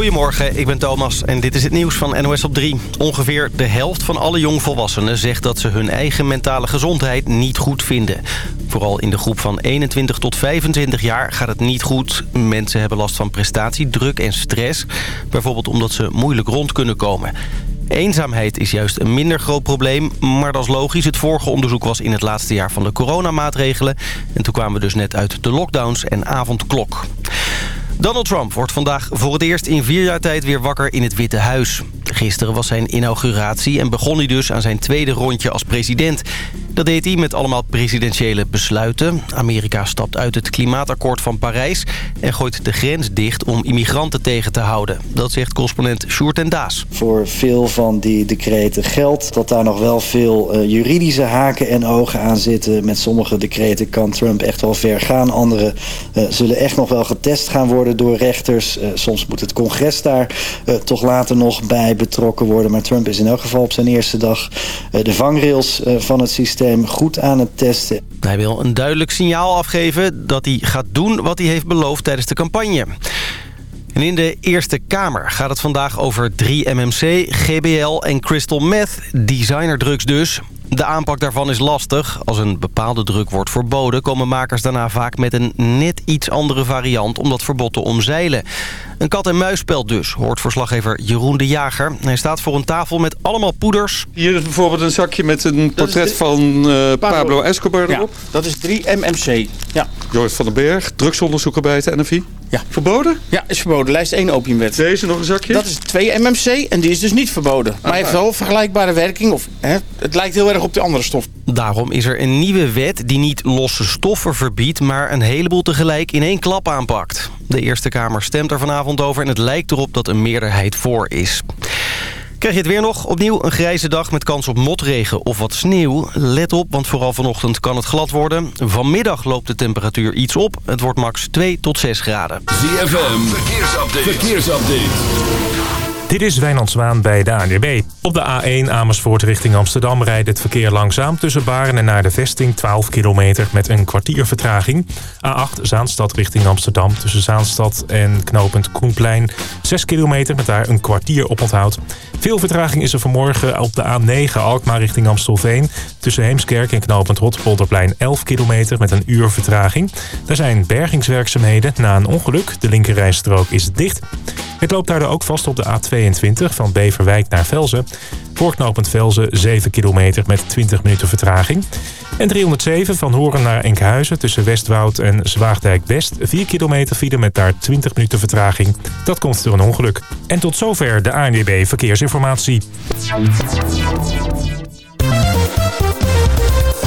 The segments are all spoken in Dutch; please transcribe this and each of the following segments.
Goedemorgen, ik ben Thomas en dit is het nieuws van NOS op 3. Ongeveer de helft van alle jongvolwassenen zegt dat ze hun eigen mentale gezondheid niet goed vinden. Vooral in de groep van 21 tot 25 jaar gaat het niet goed. Mensen hebben last van prestatiedruk en stress. Bijvoorbeeld omdat ze moeilijk rond kunnen komen. Eenzaamheid is juist een minder groot probleem, maar dat is logisch. Het vorige onderzoek was in het laatste jaar van de coronamaatregelen. En toen kwamen we dus net uit de lockdowns en avondklok. Donald Trump wordt vandaag voor het eerst in vier jaar tijd weer wakker in het Witte Huis. Gisteren was zijn inauguratie en begon hij dus aan zijn tweede rondje als president. Dat deed hij met allemaal presidentiële besluiten. Amerika stapt uit het klimaatakkoord van Parijs... en gooit de grens dicht om immigranten tegen te houden. Dat zegt correspondent Sjoerd en Daas. Voor veel van die decreten geldt dat daar nog wel veel uh, juridische haken en ogen aan zitten. Met sommige decreten kan Trump echt wel ver gaan. Andere uh, zullen echt nog wel getest gaan worden door rechters. Uh, soms moet het congres daar toch later nog bij betrokken worden. Maar Trump is in elk geval op zijn eerste dag de vangrails van het systeem goed aan het testen. Hij wil een duidelijk signaal afgeven dat hij gaat doen wat hij heeft beloofd tijdens de campagne. En in de Eerste Kamer gaat het vandaag over 3MMC, GBL en Crystal Meth, designerdrugs dus. De aanpak daarvan is lastig. Als een bepaalde druk wordt verboden... komen makers daarna vaak met een net iets andere variant... om dat verbod te omzeilen. Een kat-en-muisspel dus, hoort verslaggever Jeroen de Jager. Hij staat voor een tafel met allemaal poeders. Hier is bijvoorbeeld een zakje met een portret van uh, Pablo, Escobar erop. Ja, dat is 3MMC. Ja. Joyce van den Berg, drugsonderzoeker bij het NFI. Ja. Verboden? Ja, is verboden. Lijst 1 opiumwet. Deze nog een zakje? Dat is 2 MMC en die is dus niet verboden. Maar hij heeft wel vergelijkbare werking. Of, hè, het lijkt heel erg op de andere stof. Daarom is er een nieuwe wet die niet losse stoffen verbiedt... maar een heleboel tegelijk in één klap aanpakt. De Eerste Kamer stemt er vanavond over en het lijkt erop dat een meerderheid voor is. Krijg je het weer nog? Opnieuw een grijze dag met kans op motregen of wat sneeuw. Let op, want vooral vanochtend kan het glad worden. Vanmiddag loopt de temperatuur iets op. Het wordt max 2 tot 6 graden. ZFM, verkeersupdate. verkeersupdate. Dit is Wijnand Zwaan bij de ANWB. Op de A1 Amersfoort richting Amsterdam rijdt het verkeer langzaam... tussen Baren en naar de vesting 12 kilometer met een kwartier vertraging. A8 Zaanstad richting Amsterdam tussen Zaanstad en knooppunt Koenplein... 6 kilometer met daar een kwartier op onthoud. Veel vertraging is er vanmorgen op de A9 Alkmaar richting Amstelveen... tussen Heemskerk en knooppunt Rotterpolderplein 11 kilometer met een uur vertraging. Daar zijn bergingswerkzaamheden na een ongeluk. De linkerrijstrook is dicht. Het loopt daardoor ook vast op de A2 van Beverwijk naar Velzen. Voorknopend Velzen 7 kilometer met 20 minuten vertraging. En 307 van Horen naar Enkhuizen tussen Westwoud en Zwaagdijk West. 4 kilometer file met daar 20 minuten vertraging. Dat komt door een ongeluk. En tot zover de ANWB Verkeersinformatie.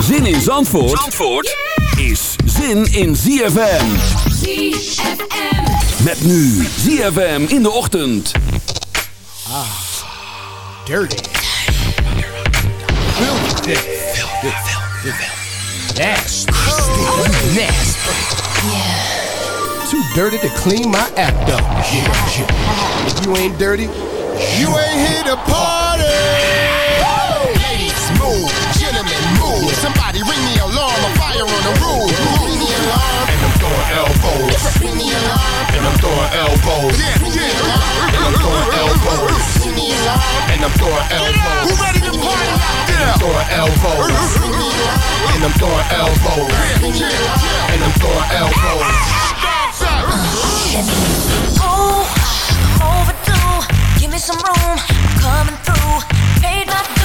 Zin in Zandvoort, Zandvoort is zin in ZFM. ZFM. Met nu ZFM in de ochtend. Ah, dirty. Filthy. Filthy. Filthy. Nasty. Nasty. Yeah. Too dirty to clean my act up. Yeah, yeah. If you ain't dirty, you ain't here to party. Move. Somebody ring the alarm. A fire on the roof. Ring the alarm. And I'm throwing elbows. Ring the alarm. And I'm throwing elbows. Yeah, yeah. And I'm throwing elbows. Ring the alarm. And I'm throwing elbows. Who ready to party out there? I'm throwing elbows. Ring the alarm. And I'm throwing elbows. Ring the alarm. And I'm throwing elbows. Oh, overdue. Give me some room. I'm coming through. Paid my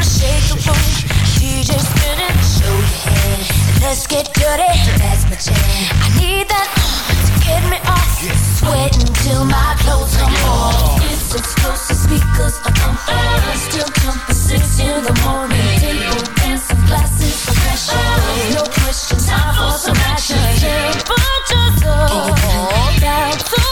gonna shake the room. DJ spinning. Show your head. Let's get dirty. That's my jam. I need that uh, to get me off. Sweating till my clothes come off. It's explosive speakers are pumping. Still jumping six in the morning. Table dancing, glasses of passion. No question, time for some action. Temperature up. even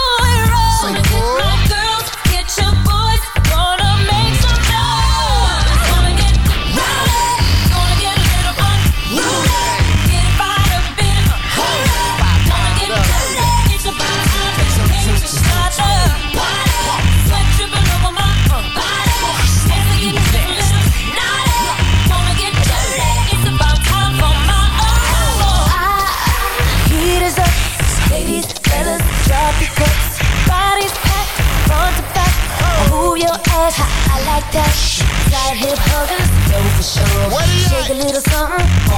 that, I like that. Side hip huggers, go for sure. What Shake a little something.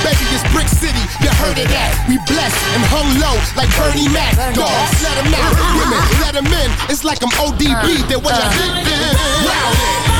Baby, it's Brick City, you heard of that. We blessed and hung low like Bernie Mac. Dogs, let them out. Women, let them in. It's like I'm ODB. Uh, they what uh, y'all think then. Wow.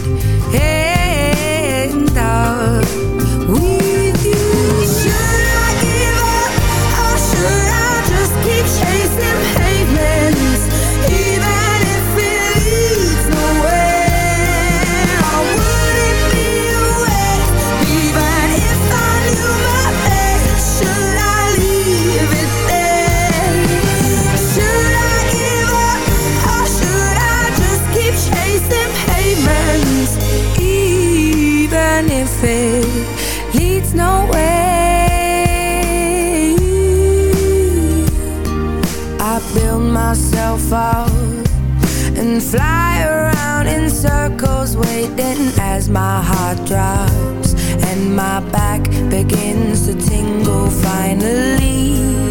a tingle finally.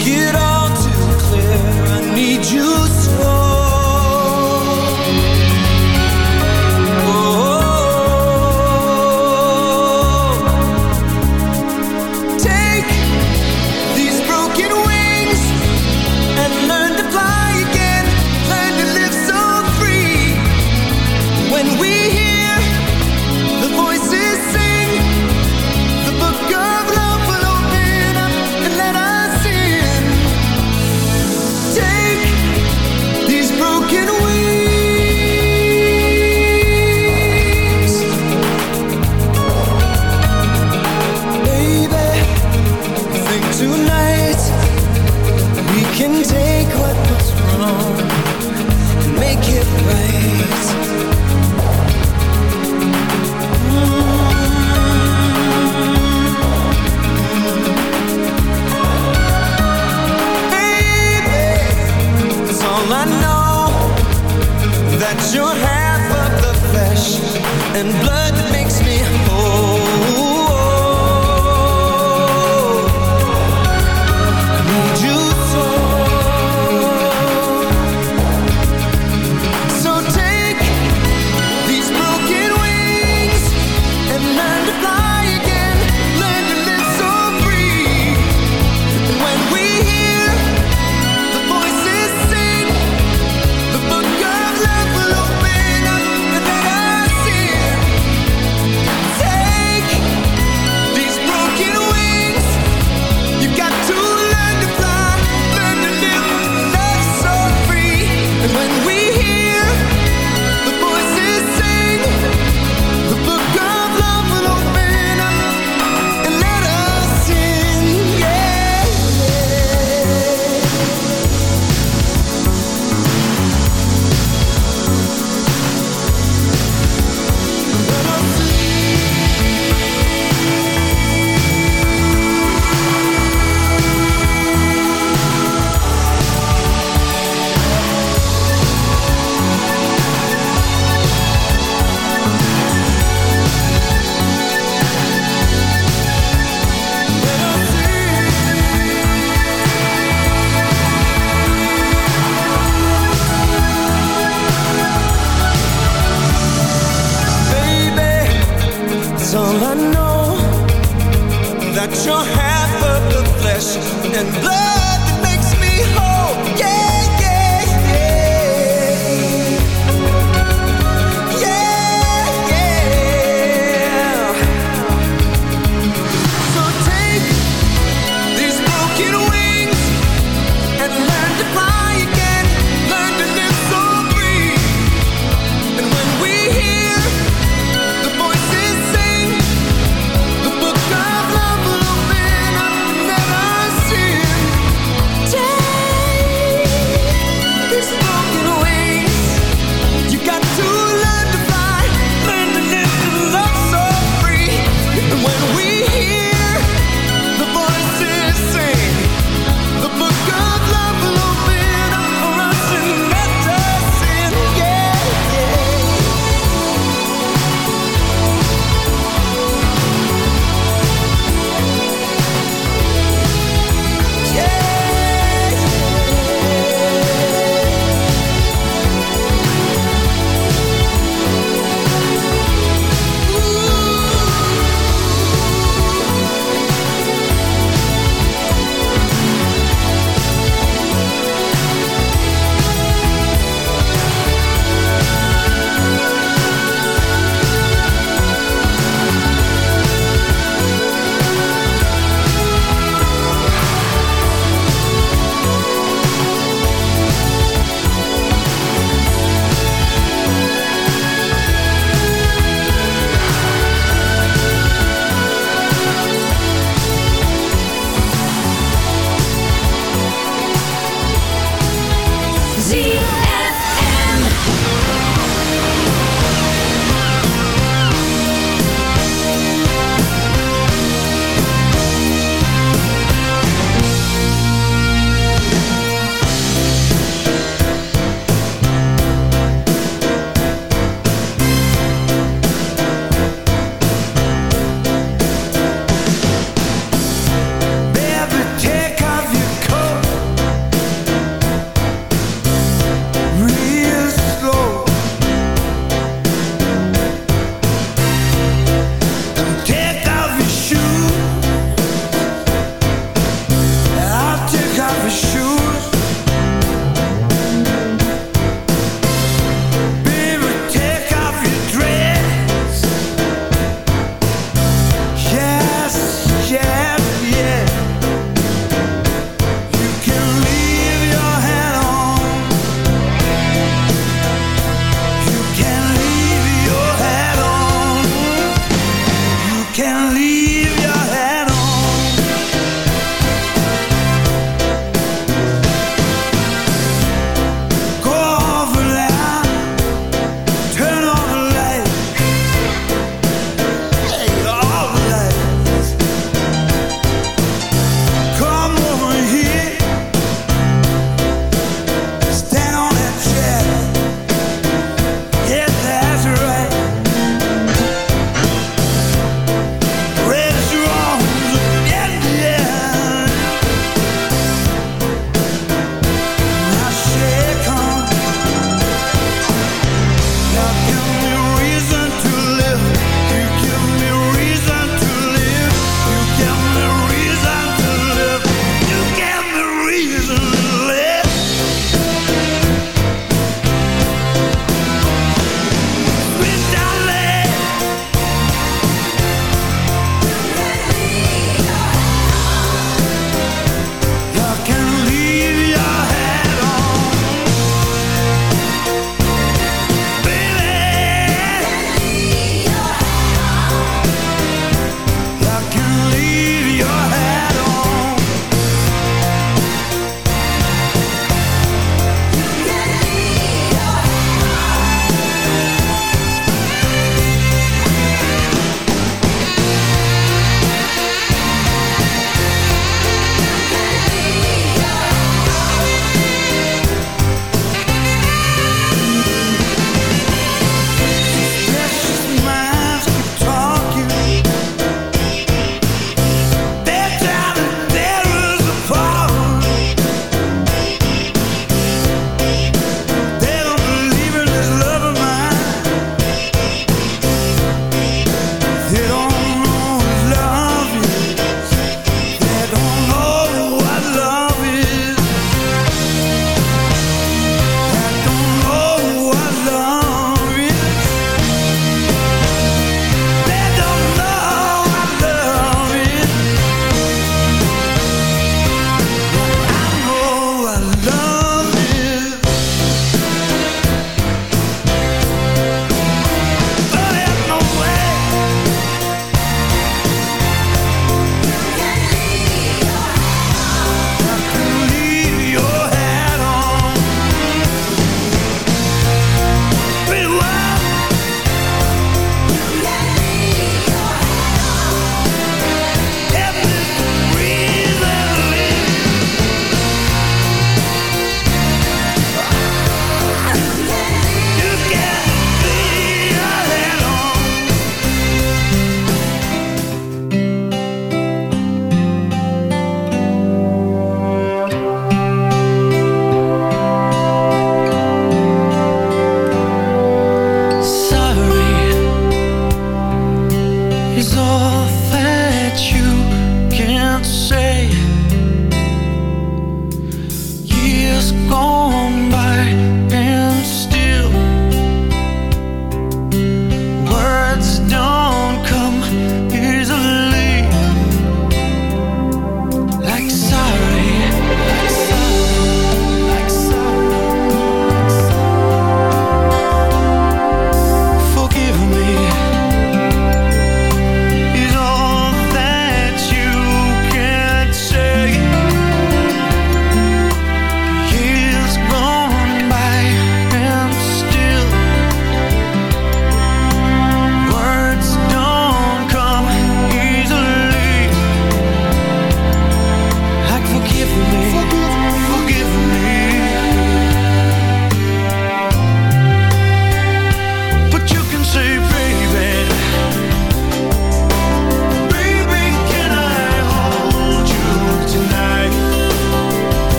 Make it all too clear. I need you so.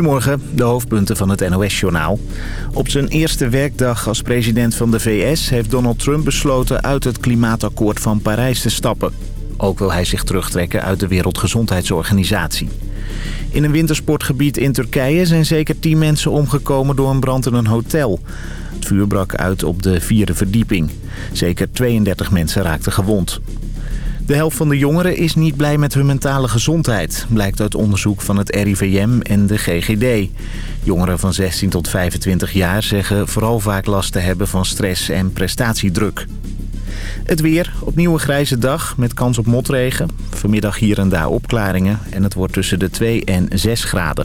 Goedemorgen, de hoofdpunten van het NOS-journaal. Op zijn eerste werkdag als president van de VS heeft Donald Trump besloten uit het klimaatakkoord van Parijs te stappen. Ook wil hij zich terugtrekken uit de Wereldgezondheidsorganisatie. In een wintersportgebied in Turkije zijn zeker 10 mensen omgekomen door een brand in een hotel. Het vuur brak uit op de vierde verdieping. Zeker 32 mensen raakten gewond. De helft van de jongeren is niet blij met hun mentale gezondheid... blijkt uit onderzoek van het RIVM en de GGD. Jongeren van 16 tot 25 jaar zeggen vooral vaak last te hebben van stress en prestatiedruk. Het weer, opnieuw een grijze dag met kans op motregen. Vanmiddag hier en daar opklaringen en het wordt tussen de 2 en 6 graden.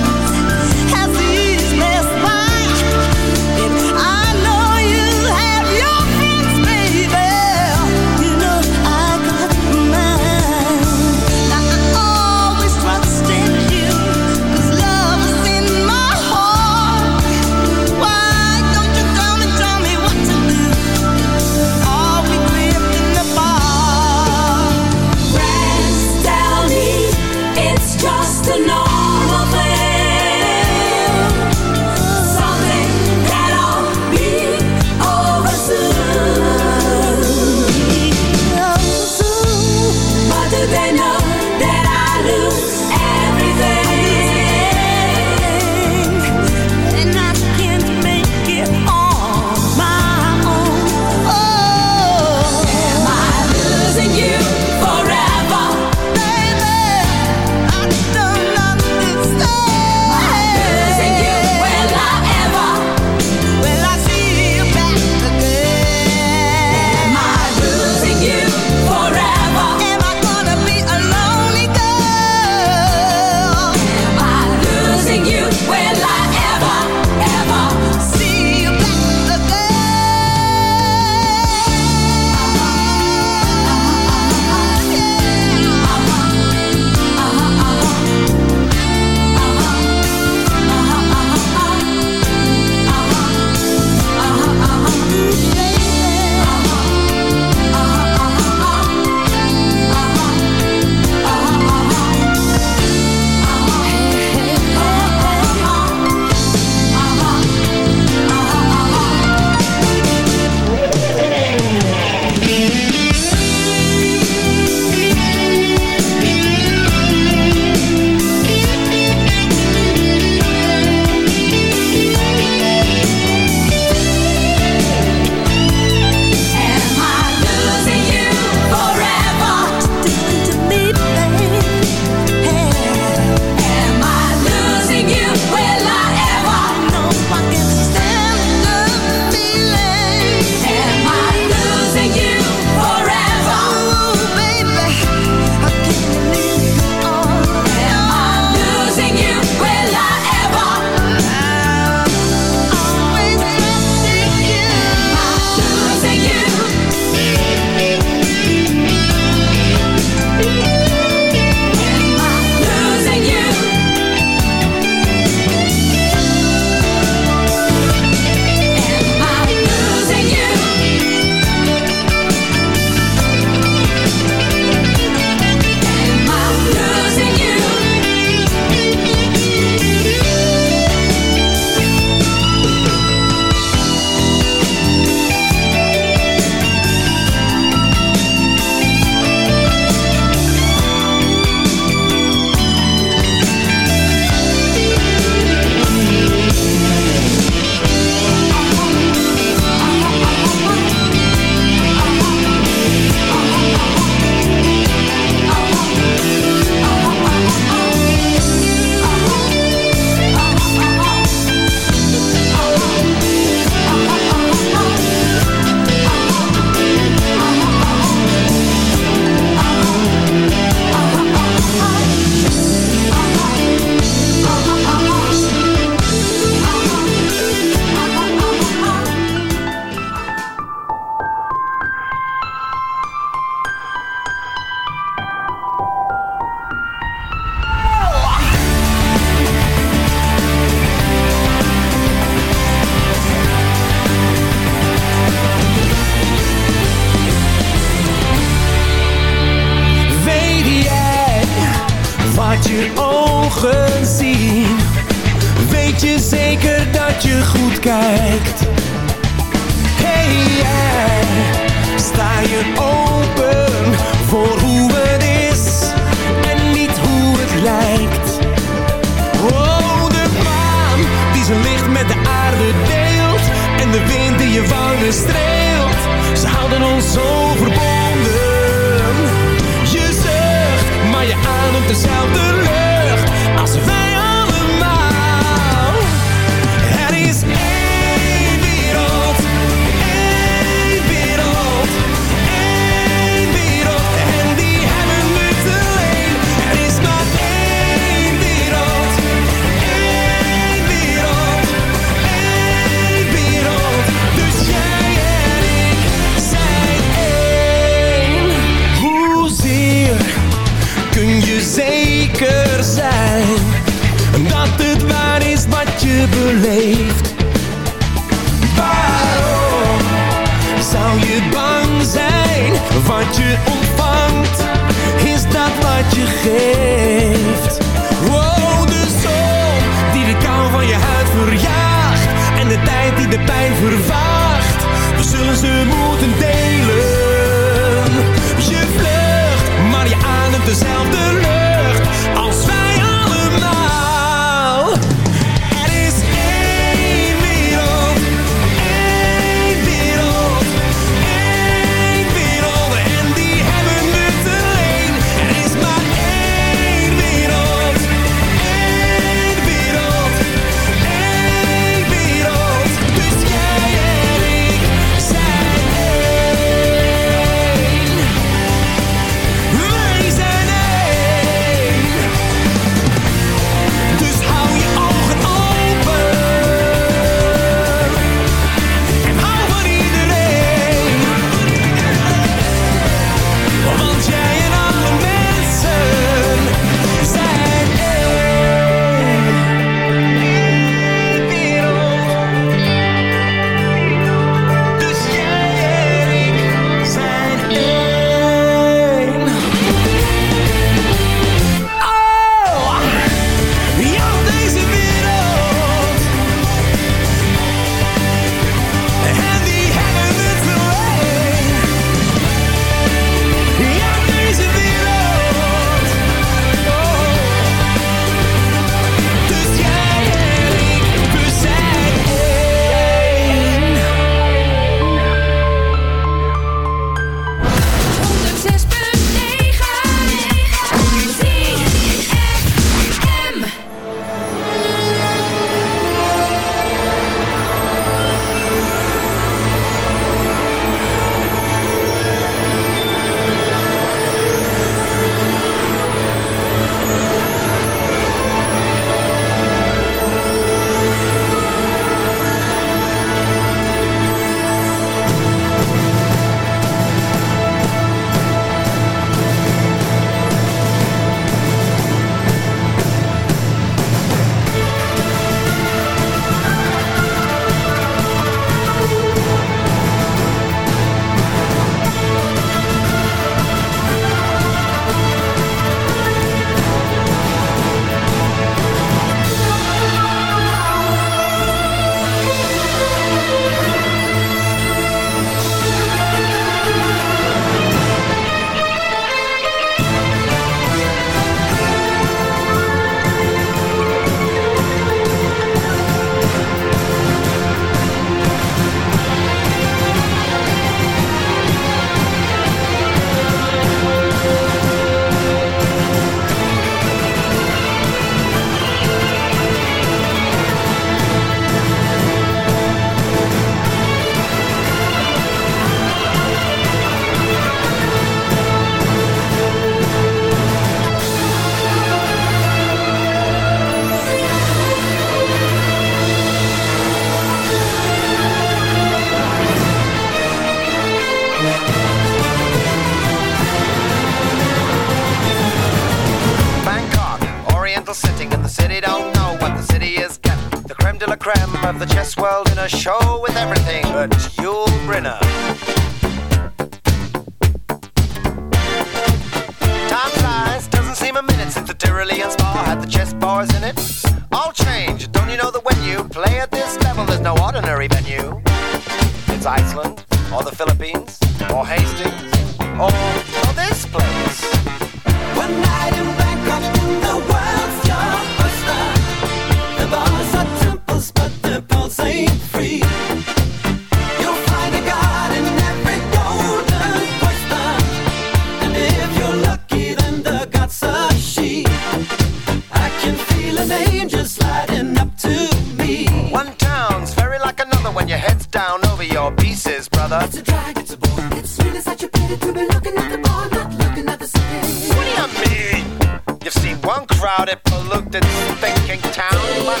thinking town, but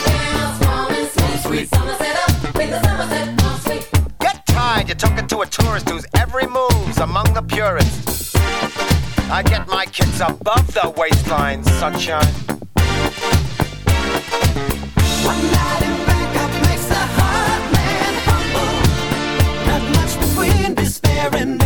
get tired. You're talking to a tourist every move's among the. I get my kids above the waistline, sunshine. One night in Bangkok makes humble. Not much between despair and